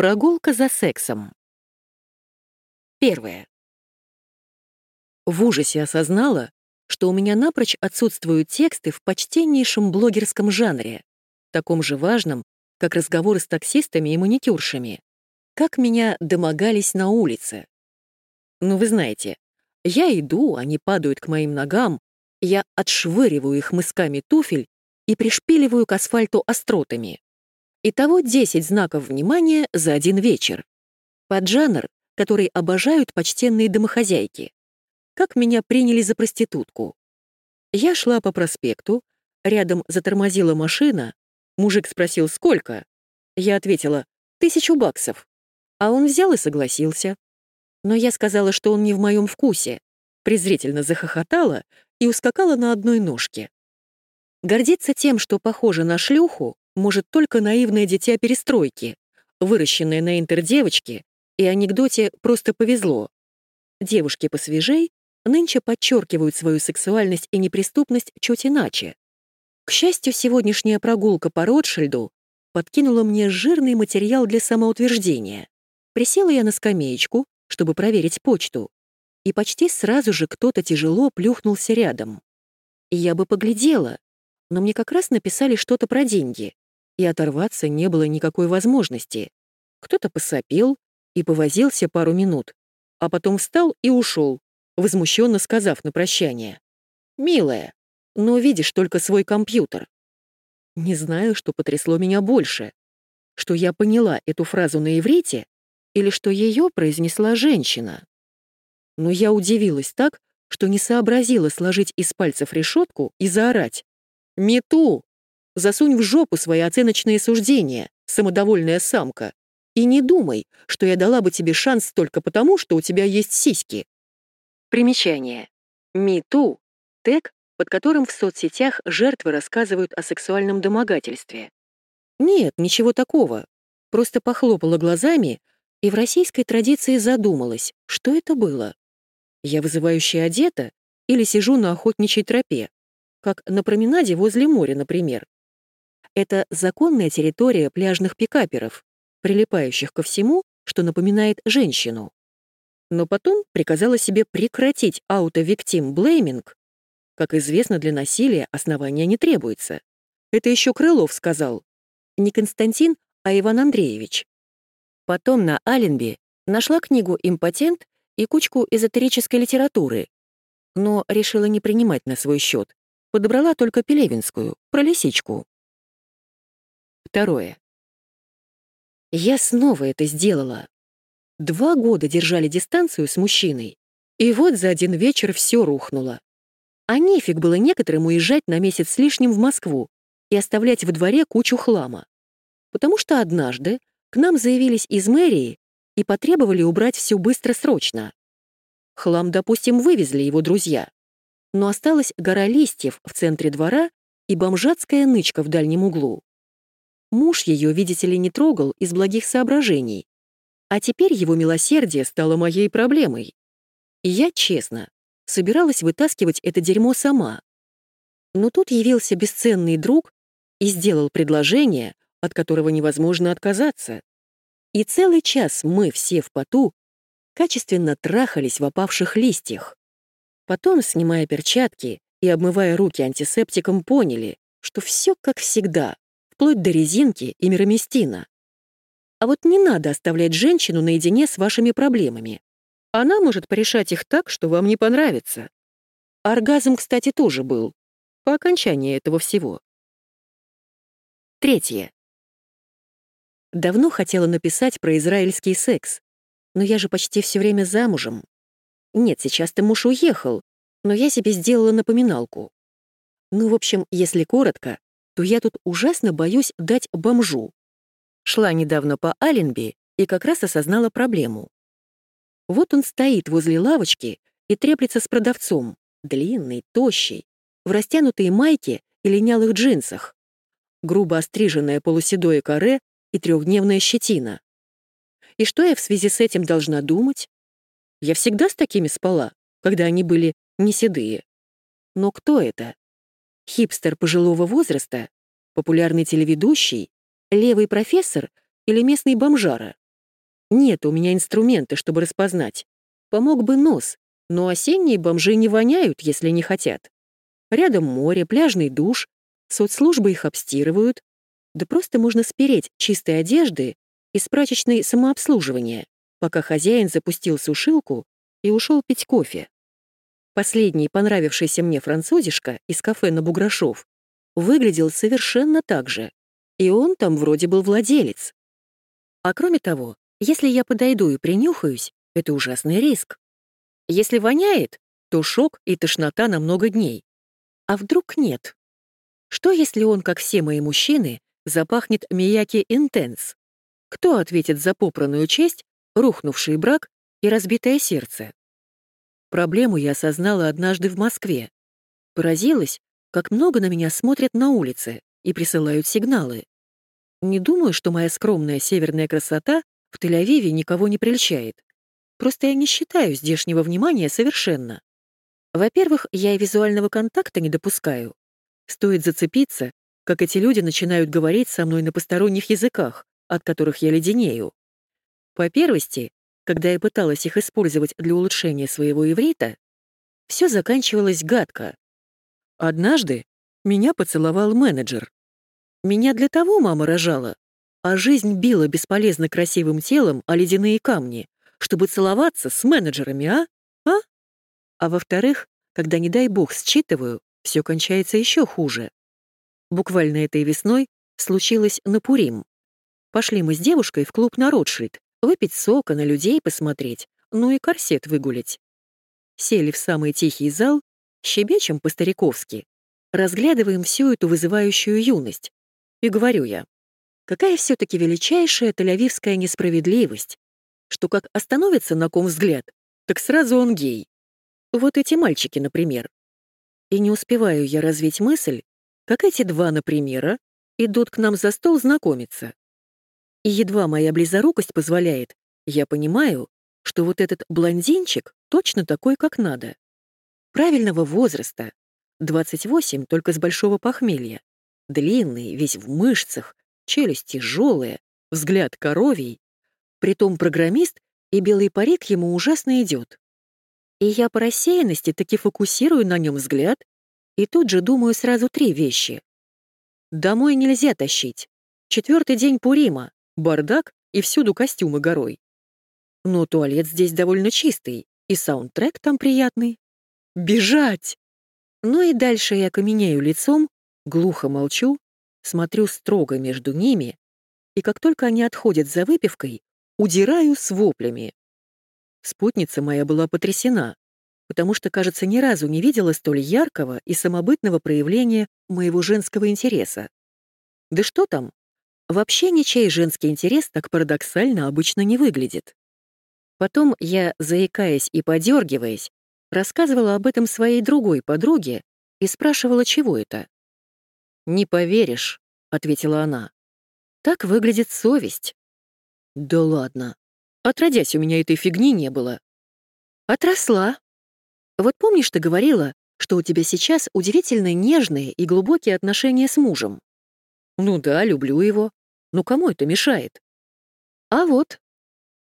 Прогулка за сексом. Первое. В ужасе осознала, что у меня напрочь отсутствуют тексты в почтеннейшем блогерском жанре, таком же важном, как разговоры с таксистами и маникюршами. Как меня домогались на улице. Ну, вы знаете, я иду, они падают к моим ногам, я отшвыриваю их мысками туфель и пришпиливаю к асфальту остротами. Итого 10 знаков внимания за один вечер. Под жанр, который обожают почтенные домохозяйки. Как меня приняли за проститутку. Я шла по проспекту, рядом затормозила машина, мужик спросил, сколько? Я ответила, тысячу баксов. А он взял и согласился. Но я сказала, что он не в моем вкусе, презрительно захохотала и ускакала на одной ножке. Гордиться тем, что похоже на шлюху, может только наивное дитя перестройки, выращенное на интердевочке, и анекдоте «просто повезло». Девушки посвежей нынче подчеркивают свою сексуальность и неприступность чуть иначе. К счастью, сегодняшняя прогулка по Ротшильду подкинула мне жирный материал для самоутверждения. Присела я на скамеечку, чтобы проверить почту, и почти сразу же кто-то тяжело плюхнулся рядом. я бы поглядела, но мне как раз написали что-то про деньги, и оторваться не было никакой возможности. Кто-то посопел и повозился пару минут, а потом встал и ушел, возмущенно сказав на прощание. «Милая, но видишь только свой компьютер». Не знаю, что потрясло меня больше, что я поняла эту фразу на иврите или что ее произнесла женщина. Но я удивилась так, что не сообразила сложить из пальцев решетку и заорать. «Мету! Засунь в жопу свои оценочные суждения, самодовольная самка, и не думай, что я дала бы тебе шанс только потому, что у тебя есть сиськи». Примечание. «Мету» — тег, под которым в соцсетях жертвы рассказывают о сексуальном домогательстве. Нет, ничего такого. Просто похлопала глазами и в российской традиции задумалась, что это было. Я вызывающе одета или сижу на охотничьей тропе, как на променаде возле моря, например. Это законная территория пляжных пикаперов, прилипающих ко всему, что напоминает женщину. Но потом приказала себе прекратить ауто-виктим-блейминг. Как известно, для насилия основания не требуется. Это еще Крылов сказал. Не Константин, а Иван Андреевич. Потом на Аленби нашла книгу «Импотент» и кучку эзотерической литературы, но решила не принимать на свой счет. Подобрала только Пелевинскую, про лисичку. Второе. Я снова это сделала. Два года держали дистанцию с мужчиной, и вот за один вечер все рухнуло. А нефиг было некоторым уезжать на месяц с лишним в Москву и оставлять во дворе кучу хлама. Потому что однажды к нам заявились из мэрии и потребовали убрать все быстро-срочно. Хлам, допустим, вывезли его друзья. Но осталась гора листьев в центре двора и бомжатская нычка в дальнем углу. Муж ее, видите ли, не трогал из благих соображений. А теперь его милосердие стало моей проблемой. И я, честно, собиралась вытаскивать это дерьмо сама. Но тут явился бесценный друг и сделал предложение, от которого невозможно отказаться. И целый час мы все в поту качественно трахались в опавших листьях. Потом, снимая перчатки и обмывая руки антисептиком, поняли, что все как всегда, вплоть до резинки и мироместина. А вот не надо оставлять женщину наедине с вашими проблемами. Она может порешать их так, что вам не понравится. Оргазм, кстати, тоже был. По окончании этого всего. Третье. Давно хотела написать про израильский секс, но я же почти все время замужем. Нет, сейчас-то муж уехал, но я себе сделала напоминалку. Ну, в общем, если коротко, то я тут ужасно боюсь дать бомжу. Шла недавно по Аленби и как раз осознала проблему. Вот он стоит возле лавочки и треплется с продавцом, длинный, тощий, в растянутой майке и линялых джинсах. Грубо остриженное полуседое каре и трехдневная щетина. И что я в связи с этим должна думать? Я всегда с такими спала, когда они были не седые. Но кто это? Хипстер пожилого возраста? Популярный телеведущий? Левый профессор или местный бомжара? Нет у меня инструмента, чтобы распознать. Помог бы нос, но осенние бомжи не воняют, если не хотят. Рядом море, пляжный душ, соцслужбы их обстирывают. Да просто можно спереть чистой одежды из прачечной самообслуживания, пока хозяин запустил сушилку и ушел пить кофе. Последний понравившийся мне французишка из кафе на Буграшов выглядел совершенно так же, и он там вроде был владелец. А кроме того, если я подойду и принюхаюсь, это ужасный риск. Если воняет, то шок и тошнота на много дней. А вдруг нет? Что, если он, как все мои мужчины, запахнет Мияки Интенс? Кто ответит за попранную честь, рухнувший брак и разбитое сердце? Проблему я осознала однажды в Москве. Поразилась, как много на меня смотрят на улице и присылают сигналы. Не думаю, что моя скромная северная красота в Тель-Авиве никого не прельщает. Просто я не считаю здешнего внимания совершенно. Во-первых, я и визуального контакта не допускаю. Стоит зацепиться, как эти люди начинают говорить со мной на посторонних языках, от которых я леденею. По первости, когда я пыталась их использовать для улучшения своего иврита, все заканчивалось гадко. Однажды меня поцеловал менеджер. Меня для того мама рожала, а жизнь била бесполезно красивым телом о ледяные камни, чтобы целоваться с менеджерами, а? А? А во-вторых, когда, не дай бог, считываю, все кончается еще хуже. Буквально этой весной случилось на Пурим. Пошли мы с девушкой в клуб на Ротшильд, выпить сока, на людей посмотреть, ну и корсет выгулять. Сели в самый тихий зал, щебечем по-стариковски, разглядываем всю эту вызывающую юность. И говорю я, какая все таки величайшая тель несправедливость, что как остановится на ком взгляд, так сразу он гей. Вот эти мальчики, например. И не успеваю я развить мысль, как эти два, например, идут к нам за стол знакомиться. И едва моя близорукость позволяет, я понимаю, что вот этот блондинчик точно такой, как надо. Правильного возраста. 28, только с большого похмелья. Длинный, весь в мышцах, челюсть тяжелая, взгляд коровий. Притом программист, и белый парик ему ужасно идет. И я по рассеянности таки фокусирую на нем взгляд и тут же думаю сразу три вещи. Домой нельзя тащить. Четвертый день Пурима, бардак и всюду костюмы горой. Но туалет здесь довольно чистый, и саундтрек там приятный. Бежать! Ну и дальше я каменею лицом, глухо молчу, смотрю строго между ними, и как только они отходят за выпивкой, удираю с воплями. Спутница моя была потрясена, потому что, кажется, ни разу не видела столь яркого и самобытного проявления моего женского интереса. Да что там? Вообще ничей женский интерес так парадоксально обычно не выглядит. Потом я, заикаясь и подергиваясь, рассказывала об этом своей другой подруге и спрашивала, чего это. «Не поверишь», — ответила она. «Так выглядит совесть». «Да ладно. Отродясь, у меня этой фигни не было. Отросла. Вот помнишь, ты говорила, что у тебя сейчас удивительно нежные и глубокие отношения с мужем? Ну да, люблю его. Но кому это мешает? А вот,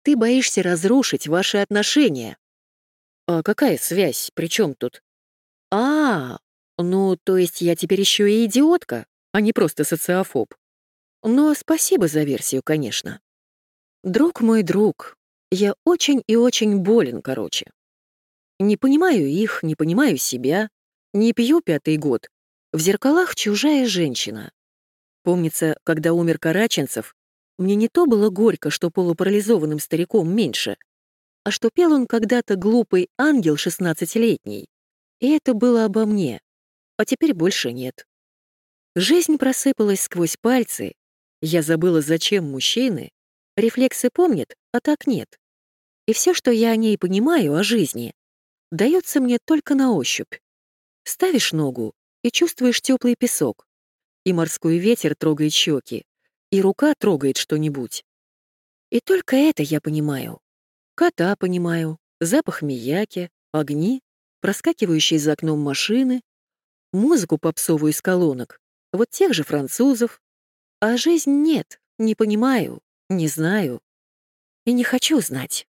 ты боишься разрушить ваши отношения. А какая связь? При чем тут? А, ну, то есть я теперь еще и идиотка, а не просто социофоб. Но спасибо за версию, конечно. Друг мой друг, я очень и очень болен, короче. Не понимаю их, не понимаю себя, не пью пятый год. В зеркалах чужая женщина. Помнится, когда умер Караченцев, мне не то было горько, что полупарализованным стариком меньше, а что пел он когда-то глупый ангел шестнадцатилетний. И это было обо мне, а теперь больше нет. Жизнь просыпалась сквозь пальцы, я забыла, зачем мужчины, Рефлексы помнят, а так нет. И все, что я о ней понимаю, о жизни, дается мне только на ощупь. Ставишь ногу и чувствуешь теплый песок, и морской ветер трогает щеки, и рука трогает что-нибудь. И только это я понимаю. Кота понимаю, запах мияки, огни, проскакивающие за окном машины, музыку попсовую из колонок, вот тех же французов. А жизнь нет, не понимаю. Не знаю. И не хочу знать.